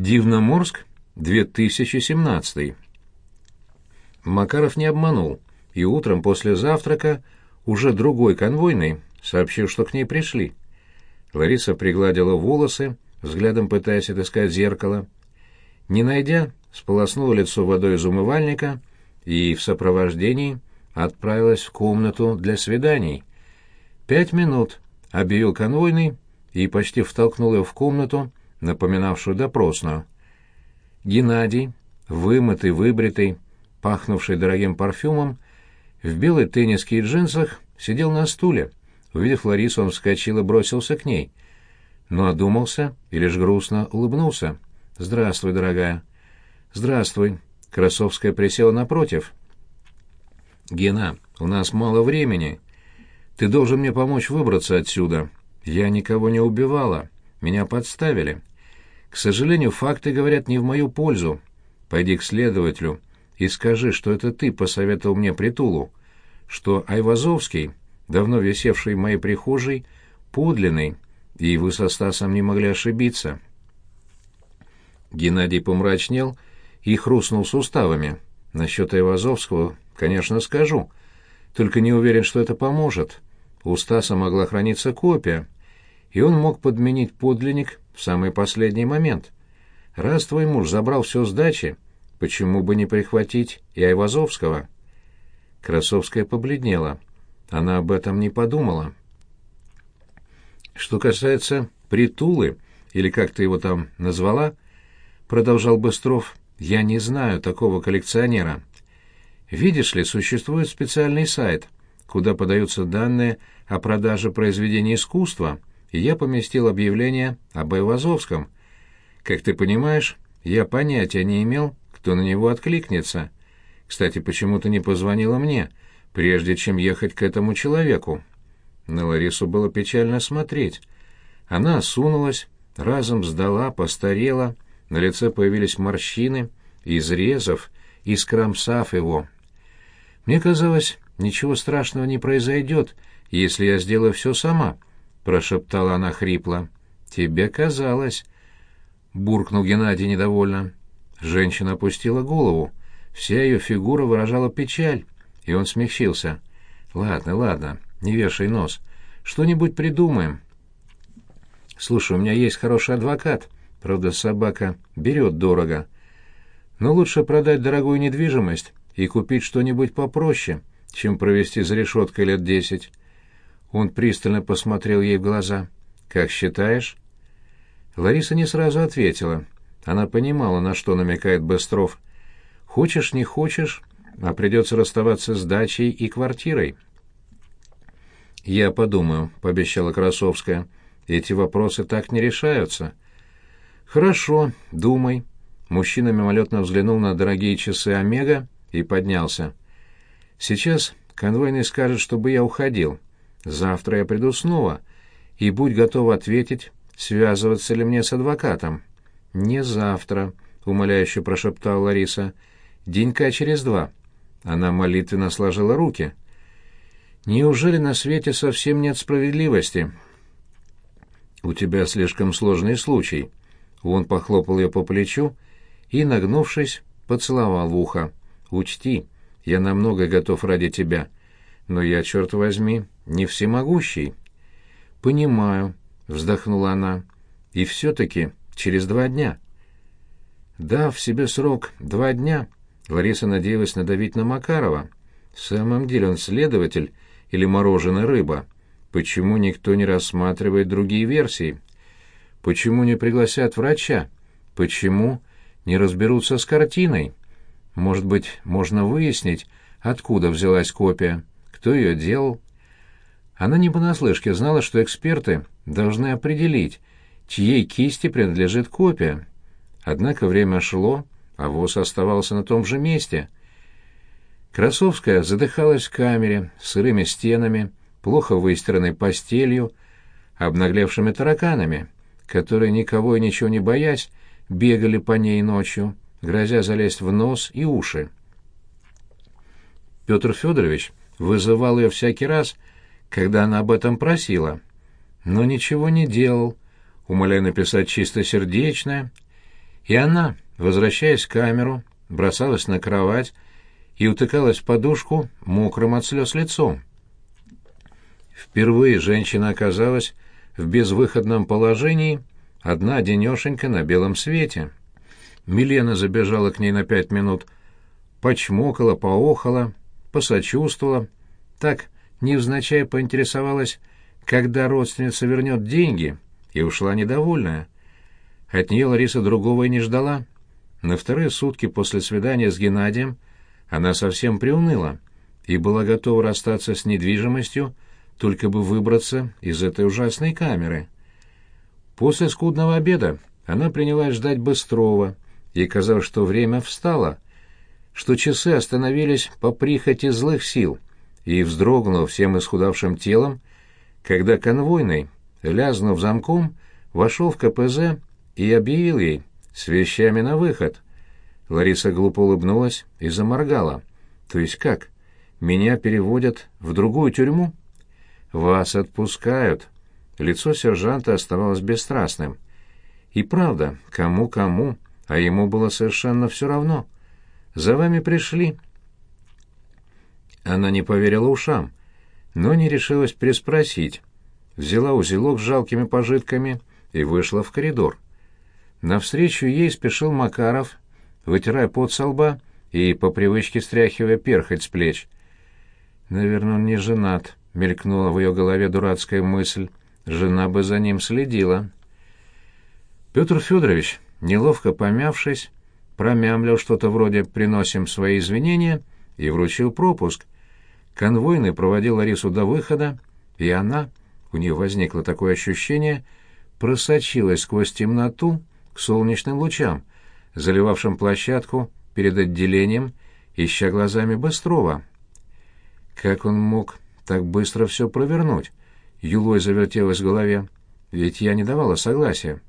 Дивноморск, 2017. Макаров не обманул, и утром после завтрака уже другой конвойный сообщил, что к ней пришли. Лариса пригладила волосы, взглядом пытаясь отыскать зеркало. Не найдя, сполоснула лицо водой из умывальника и в сопровождении отправилась в комнату для свиданий. «Пять минут», — объявил конвойный и почти втолкнул ее в комнату, напоминавшую допросную. Геннадий, вымытый, выбритый, пахнувший дорогим парфюмом, в белой тенниске и джинсах, сидел на стуле. Увидев Ларису, он вскочил и бросился к ней. Но одумался и лишь грустно улыбнулся. «Здравствуй, дорогая». «Здравствуй». Красовская присела напротив. «Гена, у нас мало времени. Ты должен мне помочь выбраться отсюда. Я никого не убивала. Меня подставили. К сожалению, факты говорят не в мою пользу. Пойди к следователю и скажи, что это ты посоветовал мне притулу, что Айвазовский, давно висевший в моей прихожей, подлинный, и вы со Стасом не могли ошибиться». Геннадий помрачнел и хрустнул суставами. Насчет Айвазовского Конечно, скажу. Только не уверен, что это поможет. У Стаса могла храниться копия, и он мог подменить подлинник в самый последний момент. Раз твой муж забрал все с дачи, почему бы не прихватить и Айвазовского? Красовская побледнела. Она об этом не подумала. Что касается притулы, или как ты его там назвала, продолжал Быстров, я не знаю такого коллекционера. Видишь ли, существует специальный сайт, куда подаются данные о продаже произведений искусства, я поместил объявление об Айвазовском. Как ты понимаешь, я понятия не имел, кто на него откликнется. Кстати, почему ты не позвонила мне, прежде чем ехать к этому человеку? На Ларису было печально смотреть. Она осунулась, разом сдала, постарела, на лице появились морщины, изрезав, искромсав его. Мне казалось, ничего страшного не произойдет, если я сделаю все сама, — прошептала она хрипло. — Тебе казалось, — буркнул Геннадий недовольно. Женщина опустила голову. Вся ее фигура выражала печаль, и он смягчился. — Ладно, ладно, не вешай нос. Что-нибудь придумаем. — Слушай, у меня есть хороший адвокат. Правда, собака берет дорого. Но лучше продать дорогую недвижимость и купить что-нибудь попроще, чем провести за решеткой лет десять. Он пристально посмотрел ей в глаза. «Как считаешь?» Лариса не сразу ответила. Она понимала, на что намекает Быстров. «Хочешь, не хочешь, а придется расставаться с дачей и квартирой». «Я подумаю», — пообещала Красовская. «Эти вопросы так не решаются». «Хорошо, думай». Мужчина мимолетно взглянул на дорогие часы «Омега» и поднялся. «Сейчас конвойный скажет, чтобы я уходил. Завтра я приду снова, и будь готов ответить, связываться ли мне с адвокатом». «Не завтра», — умоляюще прошептала Лариса. «Денька через два». Она молитвенно сложила руки. «Неужели на свете совсем нет справедливости?» «У тебя слишком сложный случай». Он похлопал ее по плечу и, нагнувшись, поцеловал в ухо. Учти, я намного готов ради тебя, но я, черт возьми, не всемогущий. Понимаю, вздохнула она. И все-таки через два дня. Дав себе срок два дня, Лариса надеялась надавить на Макарова. В самом деле он следователь или мороженая рыба. Почему никто не рассматривает другие версии? Почему не пригласят врача? Почему не разберутся с картиной? Может быть, можно выяснить, откуда взялась копия, кто ее делал. Она не понаслышке знала, что эксперты должны определить, чьей кисти принадлежит копия. Однако время шло, а ВОЗ оставался на том же месте. Красовская задыхалась в камере, с сырыми стенами, плохо выстиранной постелью, обнаглевшими тараканами, которые, никого и ничего не боясь, бегали по ней ночью, грозя залезть в нос и уши. Петр Федорович вызывал ее всякий раз, когда она об этом просила, но ничего не делал, умоляя написать чистосердечное, И она, возвращаясь в камеру, бросалась на кровать и утыкалась в подушку мокрым от слез лицом. Впервые женщина оказалась в безвыходном положении, одна денешенька на белом свете. Милена забежала к ней на пять минут, почмокала, поохала, посочувствовала, так невзначай поинтересовалась, когда родственница вернет деньги, и ушла недовольная. От нее Лариса другого и не ждала. На вторые сутки после свидания с Геннадием она совсем приуныла и была готова расстаться с недвижимостью, только бы выбраться из этой ужасной камеры. После скудного обеда она принялась ждать Быстрова, ей казалось, что время встало, что часы остановились по прихоти злых сил, и вздрогнула всем исхудавшим телом, когда конвойный, лязнув замком, вошел в КПЗ и объявил ей с вещами на выход. Лариса глупо улыбнулась и заморгала. «То есть как? Меня переводят в другую тюрьму?» «Вас отпускают». Лицо сержанта оставалось бесстрастным. И правда, кому-кому, а ему было совершенно все равно. «За вами пришли». Она не поверила ушам, но не решилась переспросить. Взяла узелок с жалкими пожитками и вышла в коридор. Навстречу ей спешил Макаров, вытирая пот со лба и по привычке стряхивая перхоть с плеч. «Наверное, он не женат», — мелькнула в ее голове дурацкая мысль. «Жена бы за ним следила». Петр Федорович, неловко помявшись, промямлил что-то вроде «приносим свои извинения» и вручил пропуск. Конвойный проводил Ларису до выхода, и она, у нее возникло такое ощущение, просочилась сквозь темноту к солнечным лучам, заливавшим площадку перед отделением, ища глазами Быстрова. Как он мог так быстро все провернуть? Юлой завертелось в голове. Ведь я не давала согласия.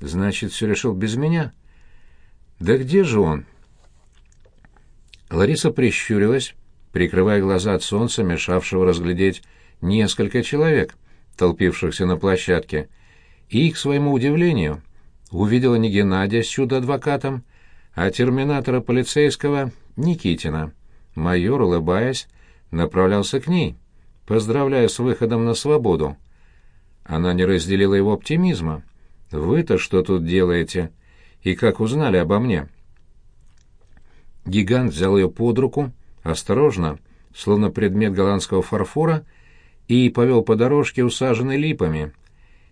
Значит, все решил без меня. Да где же он? Лариса прищурилась, прикрывая глаза от солнца, мешавшего разглядеть несколько человек, толпившихся на площадке, и, к своему удивлению, увидела не Геннадия с чудо-адвокатом, а терминатора полицейского Никитина. Майор, улыбаясь, направлялся к ней, поздравляя с выходом на свободу. Она не разделила его оптимизма. «Вы-то что тут делаете? И как узнали обо мне?» Гигант взял ее под руку, осторожно, словно предмет голландского фарфора, и повел по дорожке, усаженной липами.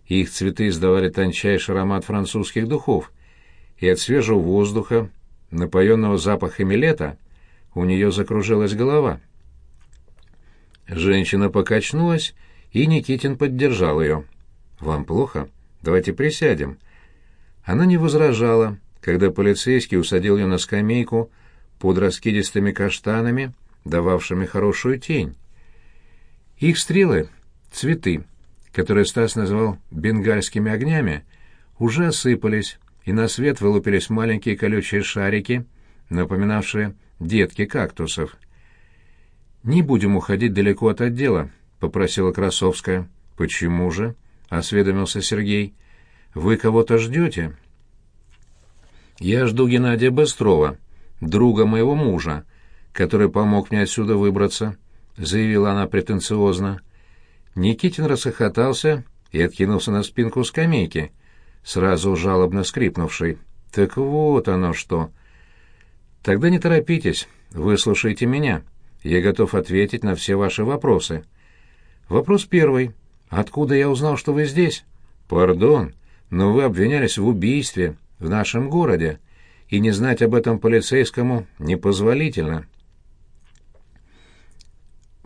Их цветы издавали тончайший аромат французских духов, и от свежего воздуха, напоенного запахами лета, у нее закружилась голова. Женщина покачнулась, и Никитин поддержал ее. «Вам плохо? Давайте присядем». Она не возражала, когда полицейский усадил ее на скамейку под раскидистыми каштанами, дававшими хорошую тень. Их стрелы — цветы, которые Стас называл бенгальскими огнями, уже осыпались, и на свет вылупились маленькие колючие шарики, напоминавшие детки кактусов. «Не будем уходить далеко от отдела», — попросила Красовская. «Почему же?» — осведомился Сергей. «Вы кого-то ждете?» «Я жду Геннадия Быстрова, друга моего мужа, который помог мне отсюда выбраться», — заявила она претенциозно. Никитин рассохотался и откинулся на спинку скамейки, сразу жалобно скрипнувшей. «Так вот оно что!» «Тогда не торопитесь, выслушайте меня. Я готов ответить на все ваши вопросы. Вопрос первый. Откуда я узнал, что вы здесь?» «Пардон, но вы обвинялись в убийстве в нашем городе, и не знать об этом полицейскому непозволительно».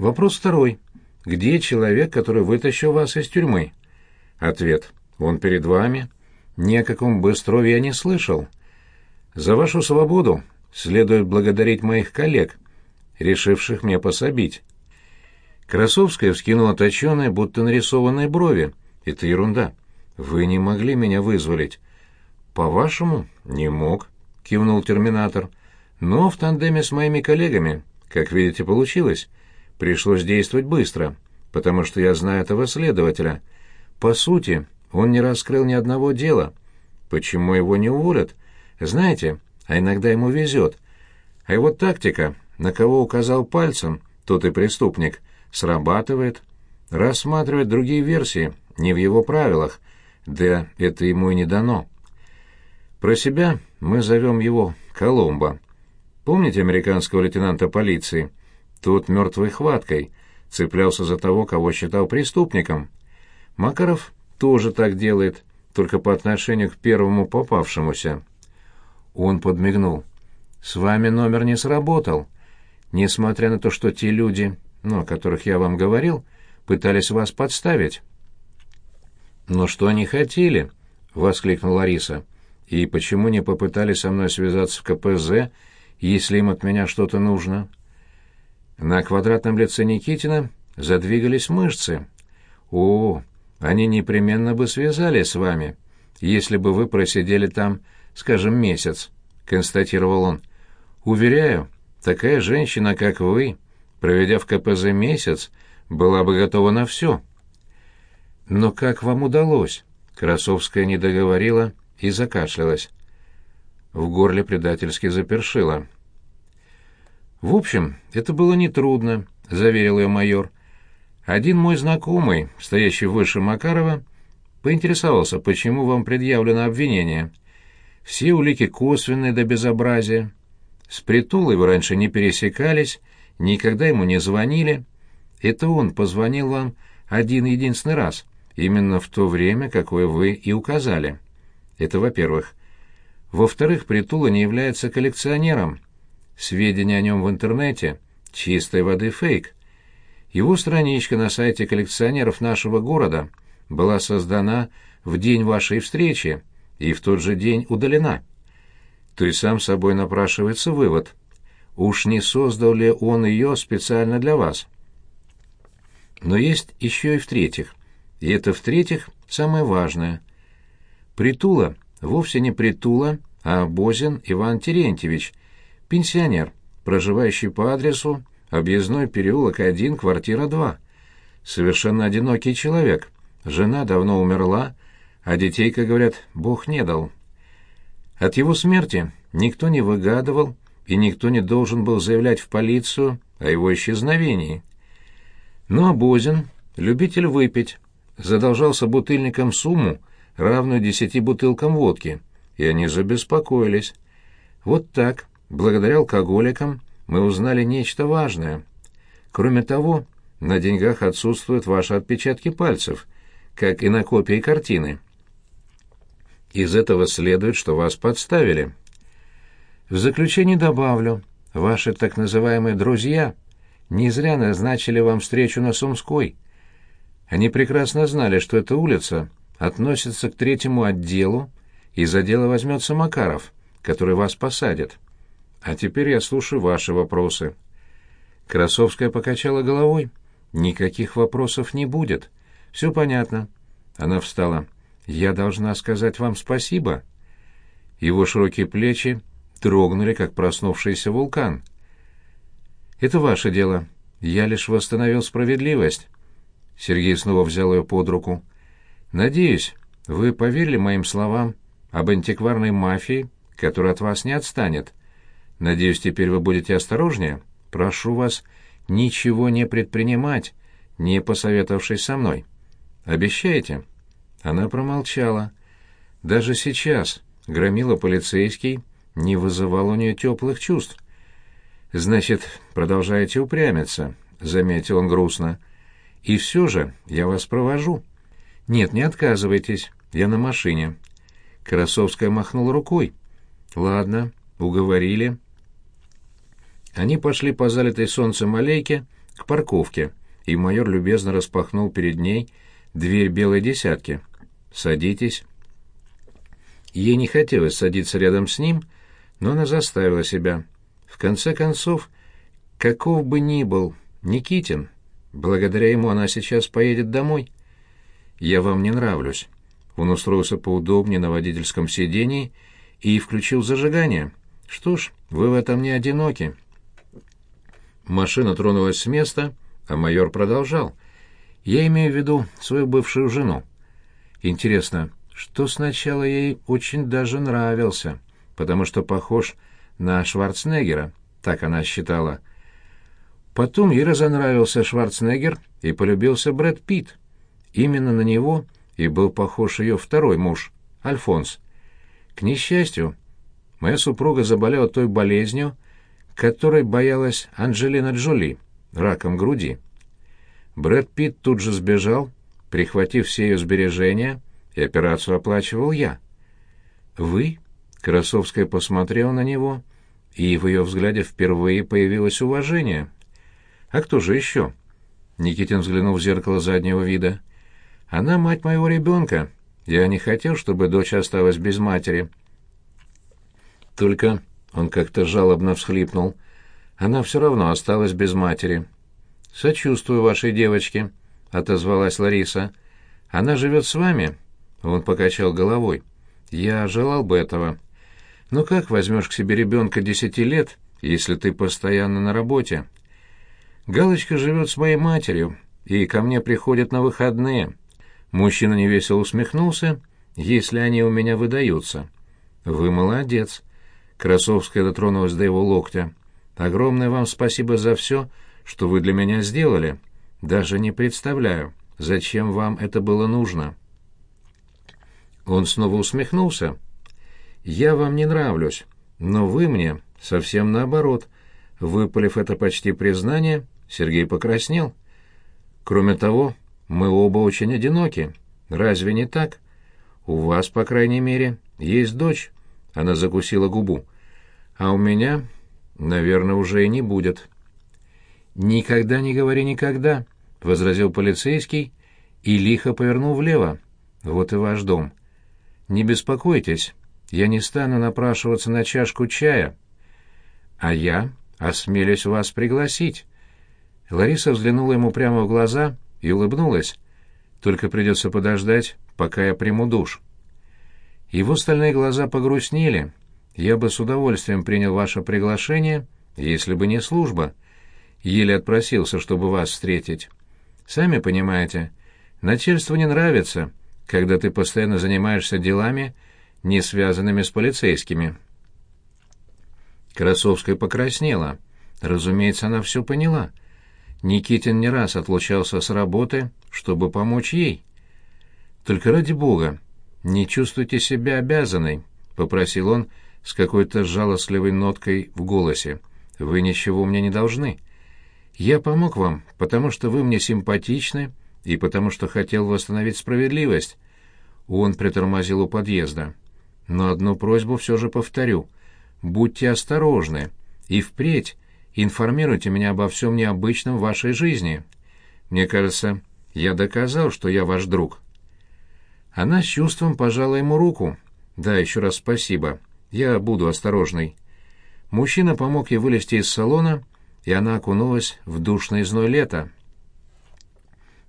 Вопрос второй. Где человек, который вытащил вас из тюрьмы? Ответ. Он перед вами. Ни о каком Быстрове я не слышал. За вашу свободу следует благодарить моих коллег, решивших мне пособить. Красовская вскинула точеные, будто нарисованные брови. Это ерунда. Вы не могли меня вызволить. По-вашему, не мог, кивнул терминатор. Но в тандеме с моими коллегами, как видите, получилось. Пришлось действовать быстро, потому что я знаю этого следователя. По сути, он не раскрыл ни одного дела. Почему его не уволят? Знаете, а иногда ему везет. А его тактика, на кого указал пальцем, тот и преступник, срабатывает. Рассматривать другие версии не в его правилах, да это ему и не дано. Про себя мы зовем его Коломбо. Помните американского лейтенанта полиции? Тот мертвой хваткой цеплялся за того, кого считал преступником. Макаров тоже так делает, только по отношению к первому попавшемуся. Он подмигнул. «С вами номер не сработал. Несмотря на то, что те люди, ну, о которых я вам говорил, пытались вас подставить». «Но что они хотели?» — воскликнула Лариса. «И почему не попытались со мной связаться в КПЗ, если им от меня что-то нужно?» На квадратном лице Никитина задвигались мышцы. «О, они непременно бы связались с вами, если бы вы просидели там, скажем, месяц», — констатировал он. «Уверяю, такая женщина, как вы, проведя в КПЗ месяц, была бы готова на все». «Но как вам удалось?» — Красовская не договорила и закашлялась. В горле предательски запершила. «В общем, это было нетрудно», — заверил ее майор. «Один мой знакомый, стоящий выше Макарова, поинтересовался, почему вам предъявлено обвинение. Все улики косвенные до безобразия. С притулой вы раньше не пересекались, никогда ему не звонили. Это он позвонил вам один единственный раз, именно в то время, какое вы и указали. Это во-первых. Во-вторых, Притула не является коллекционером» Сведения о нем в интернете — чистой воды фейк. Его страничка на сайте коллекционеров нашего города была создана в день вашей встречи и в тот же день удалена. То есть сам собой напрашивается вывод. Уж не создал ли он ее специально для вас? Но есть еще и в-третьих. И это в-третьих самое важное. Притула вовсе не Притула, а Бозин Иван Терентьевич, Пенсионер, проживающий по адресу Объездной переулок 1, квартира 2. Совершенно одинокий человек. Жена давно умерла, а детей, как говорят, Бог не дал. От его смерти никто не выгадывал, и никто не должен был заявлять в полицию о его исчезновении. Но Абозин, любитель выпить, задолжался бутыльникам сумму, равную десяти бутылкам водки, и они забеспокоились. Вот так, Благодаря алкоголикам мы узнали нечто важное. Кроме того, на деньгах отсутствуют ваши отпечатки пальцев, как и на копии картины. Из этого следует, что вас подставили. В заключение добавлю, ваши так называемые «друзья» не зря назначили вам встречу на Сумской. Они прекрасно знали, что эта улица относится к третьему отделу, и за дело возьмется Макаров, который вас посадит. А теперь я слушаю ваши вопросы. Красовская покачала головой. Никаких вопросов не будет. Все понятно. Она встала. Я должна сказать вам спасибо. Его широкие плечи дрогнули, как проснувшийся вулкан. Это ваше дело. Я лишь восстановил справедливость. Сергей снова взял ее под руку. Надеюсь, вы поверили моим словам об антикварной мафии, которая от вас не отстанет. Надеюсь, теперь вы будете осторожнее. Прошу вас ничего не предпринимать, не посоветовавшись со мной. Обещаете?» Она промолчала. Даже сейчас громила полицейский не вызывал у нее теплых чувств. «Значит, продолжаете упрямиться», — заметил он грустно. «И все же я вас провожу». «Нет, не отказывайтесь, я на машине». Красовская махнула рукой. «Ладно, уговорили. Они пошли по залитой солнцем аллейке к парковке, и майор любезно распахнул перед ней дверь белой десятки. «Садитесь». Ей не хотелось садиться рядом с ним, но она заставила себя. В конце концов, каков бы ни был Никитин, благодаря ему она сейчас поедет домой. «Я вам не нравлюсь». Он устроился поудобнее на водительском сидении и включил зажигание. «Что ж, вы в этом не одиноки». Машина тронулась с места, а майор продолжал. «Я имею в виду свою бывшую жену. Интересно, что сначала ей очень даже нравился? потому что похож на Шварценеггера, так она считала. Потом ей разонравился Шварценеггер и полюбился Брэд Питт. Именно на него и был похож ее второй муж, Альфонс. К несчастью, моя супруга заболела той болезнью, которой боялась Анджелина Джоли, раком груди. Брэд Питт тут же сбежал, прихватив все ее сбережения, и операцию оплачивал я. «Вы?» — Красовская посмотрела на него, и в ее взгляде впервые появилось уважение. «А кто же еще?» Никитин взглянул в зеркало заднего вида. «Она мать моего ребенка. Я не хотел, чтобы дочь осталась без матери». Только он как-то жалобно всхлипнул. Она все равно осталась без матери. «Сочувствую вашей девочке», — отозвалась Лариса. «Она живет с вами?» Он покачал головой. «Я желал бы этого. Но как возьмешь к себе ребенка десяти лет, если ты постоянно на работе?» «Галочка живет с моей матерью, и ко мне приходит на выходные». Мужчина невесело усмехнулся, «если они у меня выдаются». «Вы молодец», Красовская дотронулась до его локтя. «Огромное вам спасибо за все, что вы для меня сделали. Даже не представляю, зачем вам это было нужно». Он снова усмехнулся. «Я вам не нравлюсь, но вы мне совсем наоборот». Выпалив это почти признание, Сергей покраснел. «Кроме того, мы оба очень одиноки. Разве не так? У вас, по крайней мере, есть дочь». Она закусила губу а у меня, наверное, уже и не будет. «Никогда не говори никогда», — возразил полицейский и лихо повернул влево. «Вот и ваш дом. Не беспокойтесь, я не стану напрашиваться на чашку чая. А я осмелюсь вас пригласить». Лариса взглянула ему прямо в глаза и улыбнулась. «Только придется подождать, пока я приму душ». Его стальные глаза погрустнели, я бы с удовольствием принял ваше приглашение, если бы не служба. Еле отпросился, чтобы вас встретить. Сами понимаете, начальству не нравится, когда ты постоянно занимаешься делами, не связанными с полицейскими. Красовская покраснела. Разумеется, она все поняла. Никитин не раз отлучался с работы, чтобы помочь ей. «Только ради бога, не чувствуйте себя обязанной», — попросил он, — с какой-то жалостливой ноткой в голосе. «Вы ничего мне не должны. Я помог вам, потому что вы мне симпатичны и потому что хотел восстановить справедливость». Он притормозил у подъезда. «Но одну просьбу все же повторю. Будьте осторожны и впредь информируйте меня обо всем необычном в вашей жизни. Мне кажется, я доказал, что я ваш друг». Она с чувством пожала ему руку. «Да, еще раз спасибо». Я буду осторожный. Мужчина помог ей вылезти из салона, и она окунулась в душное зной лета.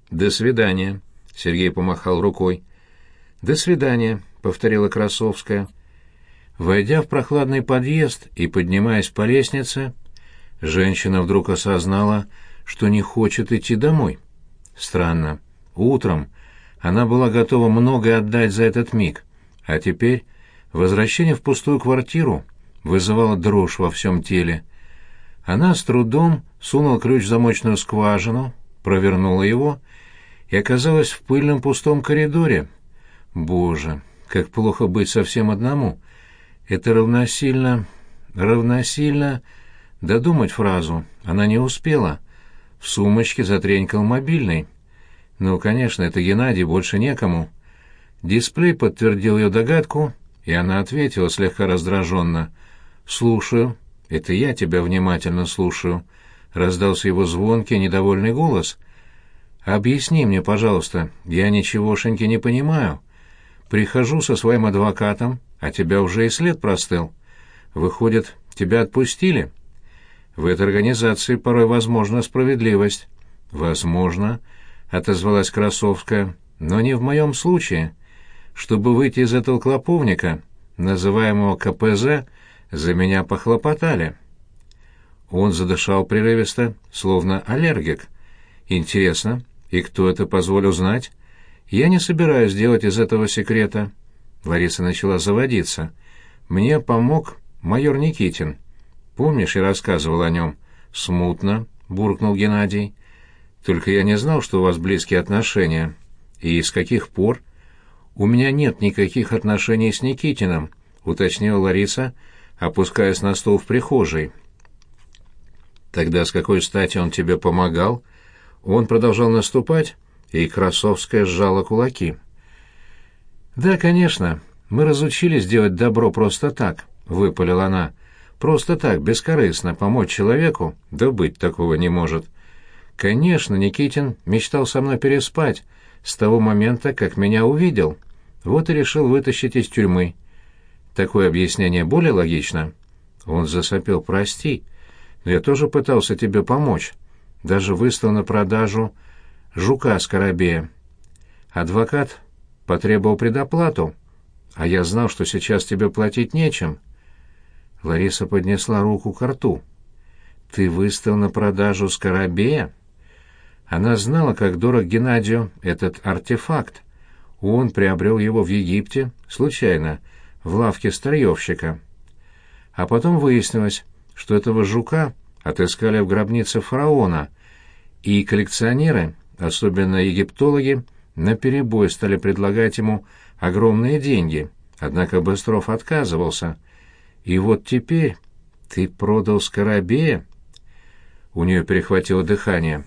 «До свидания», — Сергей помахал рукой. «До свидания», — повторила Красовская. Войдя в прохладный подъезд и поднимаясь по лестнице, женщина вдруг осознала, что не хочет идти домой. Странно. Утром она была готова многое отдать за этот миг, а теперь Возвращение в пустую квартиру вызывало дрожь во всем теле. Она с трудом сунула ключ в замочную скважину, провернула его и оказалась в пыльном пустом коридоре. Боже, как плохо быть совсем одному. Это равносильно... равносильно... Додумать фразу она не успела. В сумочке затренькал мобильный. Ну, конечно, это Геннадий, больше некому. Дисплей подтвердил ее догадку, и она ответила слегка раздраженно. «Слушаю. Это я тебя внимательно слушаю», — раздался его звонкий, недовольный голос. «Объясни мне, пожалуйста, я ничегошеньки не понимаю. Прихожу со своим адвокатом, а тебя уже и след простыл. Выходит, тебя отпустили?» «В этой организации порой возможна справедливость». «Возможно», — отозвалась Красовская, — «но не в моем случае». Чтобы выйти из этого клоповника, называемого КПЗ, за меня похлопотали. Он задышал прерывисто, словно аллергик. Интересно, и кто это позволил знать? Я не собираюсь делать из этого секрета. Лариса начала заводиться. мне помог майор Никитин. Помнишь, я рассказывал о нем?» «Смутно», — буркнул Геннадий. «Только я не знал, что у вас близкие отношения. И с каких пор?» «У меня нет никаких отношений с Никитиным», — уточнила Лариса, опускаясь на стол в прихожей. «Тогда с какой стати он тебе помогал?» Он продолжал наступать, и Красовская сжала кулаки. «Да, конечно, мы разучились делать добро просто так», — выпалила она. «Просто так, бескорыстно, помочь человеку? Да быть такого не может». «Конечно, Никитин мечтал со мной переспать с того момента, как меня увидел. Вот и решил вытащить из тюрьмы. Такое объяснение более логично?» Он засопел «Прости, но я тоже пытался тебе помочь. Даже выставил на продажу жука Скоробея. Адвокат потребовал предоплату, а я знал, что сейчас тебе платить нечем. Лариса поднесла руку к рту. «Ты выставил на продажу Скоробея?» Она знала, как дорог Геннадию этот артефакт. Он приобрел его в Египте, случайно, в лавке старьевщика. А потом выяснилось, что этого жука отыскали в гробнице фараона, и коллекционеры, особенно египтологи, наперебой стали предлагать ему огромные деньги, однако Быстров отказывался. И вот теперь ты продал Скоробея? У нее перехватило дыхание.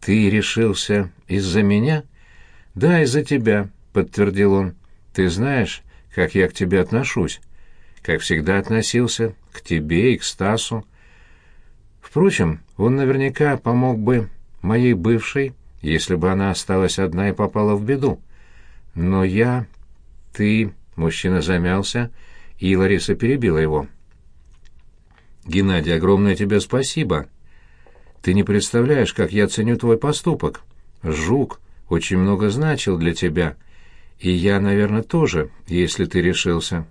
Ты решился из-за меня? Да, из-за тебя, подтвердил он. Ты знаешь, как я к тебе отношусь. Как всегда относился к тебе и к Стасу. Впрочем, он наверняка помог бы моей бывшей, если бы она осталась одна и попала в беду. Но я... Ты... Мужчина замялся, и Лариса перебила его. «Геннадий, огромное тебе спасибо. Ты не представляешь, как я ценю твой поступок. Жук очень много значил для тебя, и я, наверное, тоже, если ты решился.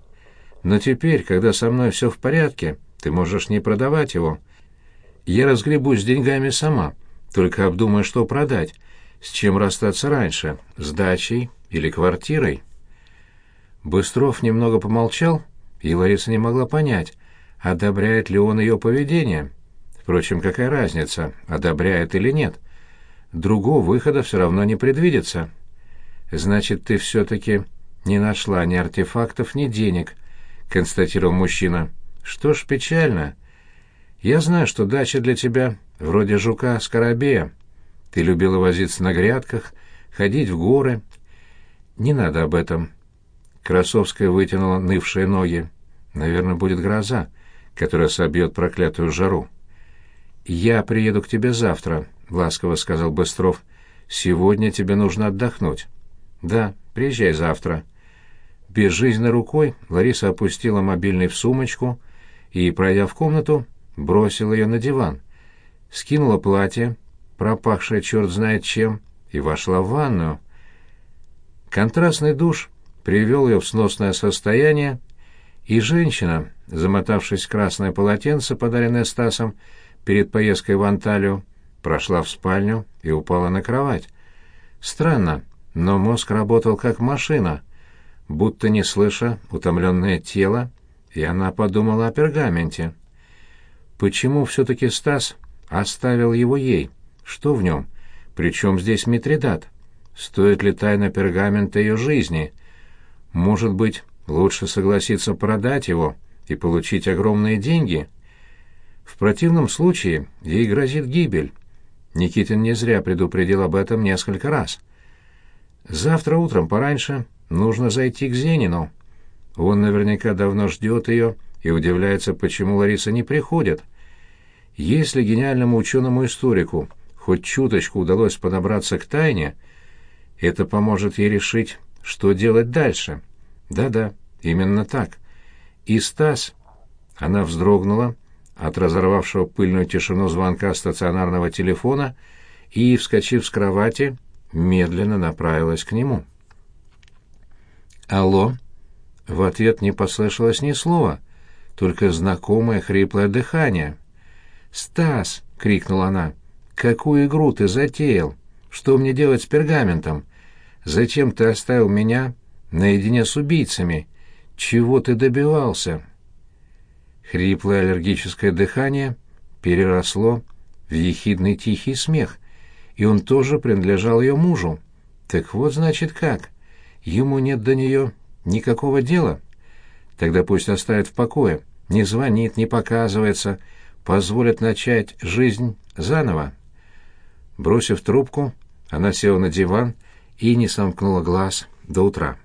Но теперь, когда со мной все в порядке, ты можешь не продавать его. Я разгребусь с деньгами сама, только обдумай, что продать, с чем расстаться раньше, с дачей или квартирой. Быстров немного помолчал, и Лариса не могла понять, одобряет ли он ее поведение. Впрочем, какая разница, одобряет или нет. Другого выхода все равно не предвидится. «Значит, ты все-таки не нашла ни артефактов, ни денег», — констатировал мужчина. «Что ж, печально. Я знаю, что дача для тебя вроде жука-скоробея. Ты любила возиться на грядках, ходить в горы. Не надо об этом. Красовская вытянула нывшие ноги. Наверное, будет гроза, которая собьет проклятую жару. «Я приеду к тебе завтра», — ласково сказал Быстров. «Сегодня тебе нужно отдохнуть». «Да, приезжай завтра». Безжизненной рукой Лариса опустила мобильный в сумочку и, пройдя в комнату, бросила ее на диван, скинула платье, пропахшее черт знает чем, и вошла в ванную. Контрастный душ привел ее в сносное состояние, и женщина, замотавшись красное полотенце, подаренное Стасом перед поездкой в Анталию, прошла в спальню и упала на кровать. Странно, но мозг работал как машина, будто не слыша утомленное тело, и она подумала о пергаменте. Почему все-таки Стас оставил его ей? Что в нем? Причем здесь Митридат? Стоит ли тайна пергамента ее жизни? Может быть, лучше согласиться продать его и получить огромные деньги? В противном случае ей грозит гибель. Никитин не зря предупредил об этом несколько раз. Завтра утром пораньше нужно зайти к Зенину. Он наверняка давно ждет ее и удивляется, почему Лариса не приходит. Если гениальному ученому-историку хоть чуточку удалось подобраться к тайне, это поможет ей решить, что делать дальше. Да-да, именно так. И Стас... Она вздрогнула от разорвавшего пыльную тишину звонка стационарного телефона и, вскочив с кровати, медленно направилась к нему. «Алло?» В ответ не послышалось ни слова, только знакомое хриплое дыхание. «Стас!» — крикнула она. «Какую игру ты затеял? Что мне делать с пергаментом? Зачем ты оставил меня наедине с убийцами? чего ты добивался?» Хриплое аллергическое дыхание переросло в ехидный тихий смех, и он тоже принадлежал ее мужу. Так вот, значит, как. Ему нет до нее никакого дела. Тогда пусть оставит в покое, не звонит, не показывается, позволит начать жизнь заново. Бросив трубку, она села на диван и не сомкнула глаз до утра.